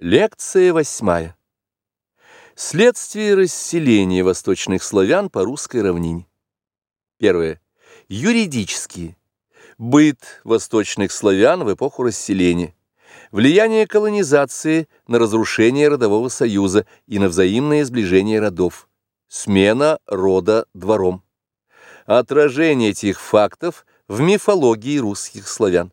Лекция восьмая. Следствие расселения восточных славян по русской равнине. Первое. Юридические. Быт восточных славян в эпоху расселения. Влияние колонизации на разрушение родового союза и на взаимное сближение родов. Смена рода двором. Отражение этих фактов в мифологии русских славян.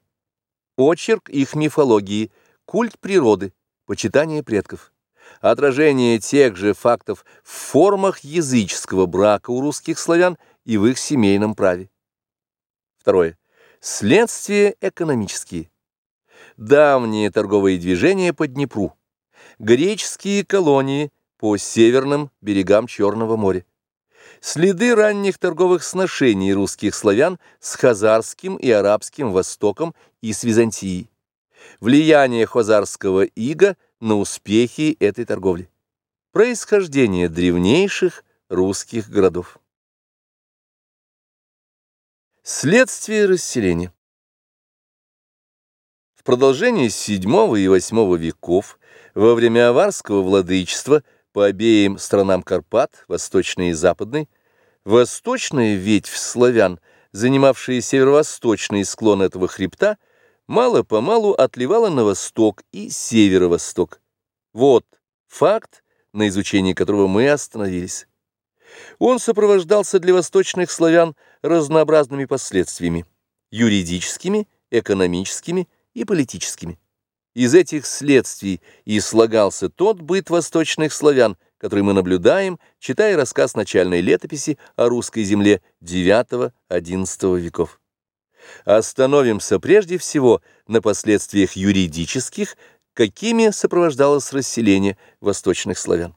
Очерк их мифологии. Культ природы почитание предков, отражение тех же фактов в формах языческого брака у русских славян и в их семейном праве. Второе. Следствия экономические. Давние торговые движения по Днепру. Греческие колонии по северным берегам Черного моря. Следы ранних торговых сношений русских славян с хазарским и арабским Востоком и с Византией влияние хозарского ига на успехи этой торговли, происхождение древнейших русских городов. Следствие расселения В продолжении VII и VIII веков, во время аварского владычества по обеим сторонам Карпат, восточной и западной, восточная ветвь славян, занимавшая северо-восточный склон этого хребта, мало-помалу отливала на восток и северо-восток. Вот факт, на изучении которого мы остановились. Он сопровождался для восточных славян разнообразными последствиями – юридическими, экономическими и политическими. Из этих следствий и слагался тот быт восточных славян, который мы наблюдаем, читая рассказ начальной летописи о русской земле IX-XI веков. Остановимся прежде всего на последствиях юридических, какими сопровождалось расселение восточных славян.